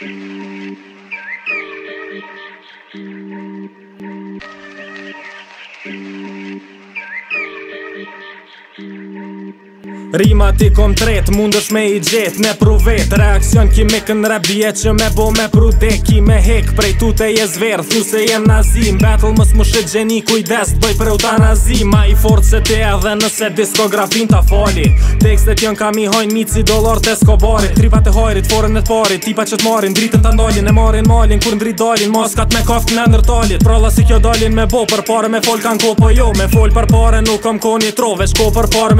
Música Rima ti kom tret, mund është me i gjet, me pru vet Reakcion ki me kën që me bo me pru dek Ki me hek, prej tu te je zverë, thu se jem nazim Battle mës më shet gjeni kujdes, bëj për eutanazi Ma i fort se te edhe nëse diskografin ta fali Tekstet jën kam i hojnë mitë si dolar të skobarit Tripa e hajrit, forën e të parit, tipa që të marin Dritën të ndalin, e marin malin, kur ndrit dalin Moskat me kaft në nërtalit, prolla si kjo dalin me bo Për pare me fol kanë ko, po jo, me fol për pare nuk kam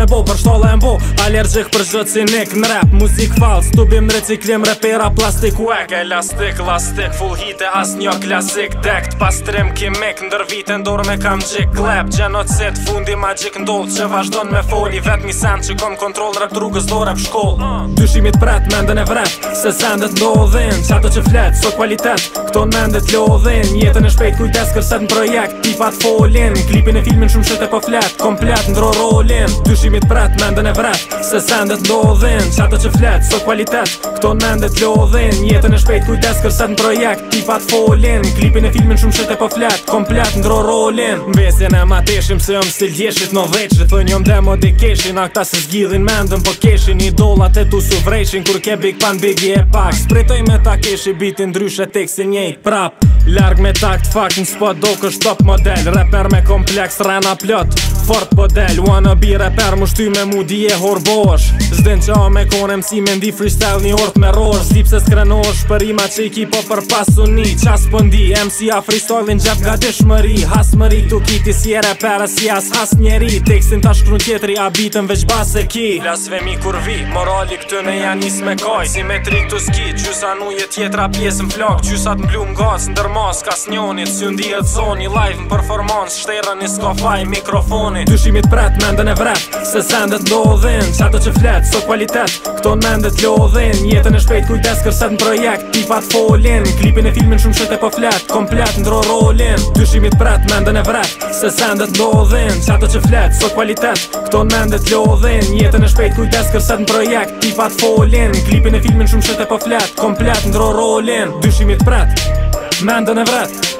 me bo për shtolla e mbo Allergjik për gjë cinik në rap Muzik fals, tu bim reciklim rapera, plastik Wack, elastik, lastik, full hit e as një klasik Dekt, pastrim, kimik, ndër vite ndor me kam gjik Klep, genocid, fundi magjik ndoll Që vazhdon me foli, vet një sen që kom kontrol Rëk drugës do rap shkoll Dyshimit pret, mendën e vret Se sendet ndodhin, që ato që flet, so kualitet Këto në mendet lodhin, jetën e shpejt kujtes kërset në projekt Tipat folin, klipin e filmin shumë shete po flet Komplet ndro rolin, Dush dyshimit pret Mendën e vrat, Se sendet ndodhin Qa që flet Sot kualitet Këto mendet lodhin Jetën e shpejt kujtes Kërset në projekt Tipat folin Klipin e filmin shumë shet e po flet Komplet ndro rolin Në besjen e mateshim Se jom stil djeshit në dheqit Thën demo de keshin A këta se zgjidhin mendën Po keshin Idolat e tu su vrejshin Kur ke big pan big e pak Spritoj me ta keshi Bitin ndryshe tek si njejt Prap Larg me takt fakt në spot do kësht top model Reper me kompleks rena plot Fort po del Wanna be reper më shty me mu di e horbosh Zden qa me kone msi me ndi freestyle një hort me rosh Zip se skrenosh për ima që i ki po për pasu ni Qas për po ndi MC a freestyle në gjep ga dishmëri Hasmëri tu kiti si e reper si as has njeri Teksin ta shkru në tjetri a bitën veç bas e ki Lasve mi kur vi Morali këtë në janis me kaj Simetrik të ski Gjusa nuje tjetra pjesë flak flok Gjusat në blu në në dërmo mas kas njoni Si un zoni live në performans Shtera një s'ka faj mikrofoni Dushimit pret, mendën e vret Se zendet në odhin të që flet, so kualitet Kto në mendet lo odhin Jetën e shpejt kujtes kërset në projekt Pipat folin Klipin e filmin shumë shete po flet Komplet në dro rolin Dushimit pret, mendën e vret Se zendet në odhin të që flet, so kualitet Kto në mendet lo odhin Jetën e shpejt kujtes kërset në projekt Pipat folin Klipin e filmin shumë shete po flet Komplet në dro rolin Dushimit pret, mendën e vret Me ndën e vret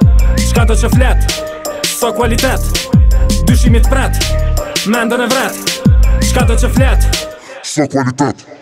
Qka do që flet So kualitet Dushimit pret prat, ndën e vret Qka do që flet So kualitet